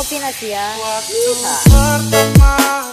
Novinasia. Ya. Waktu pertama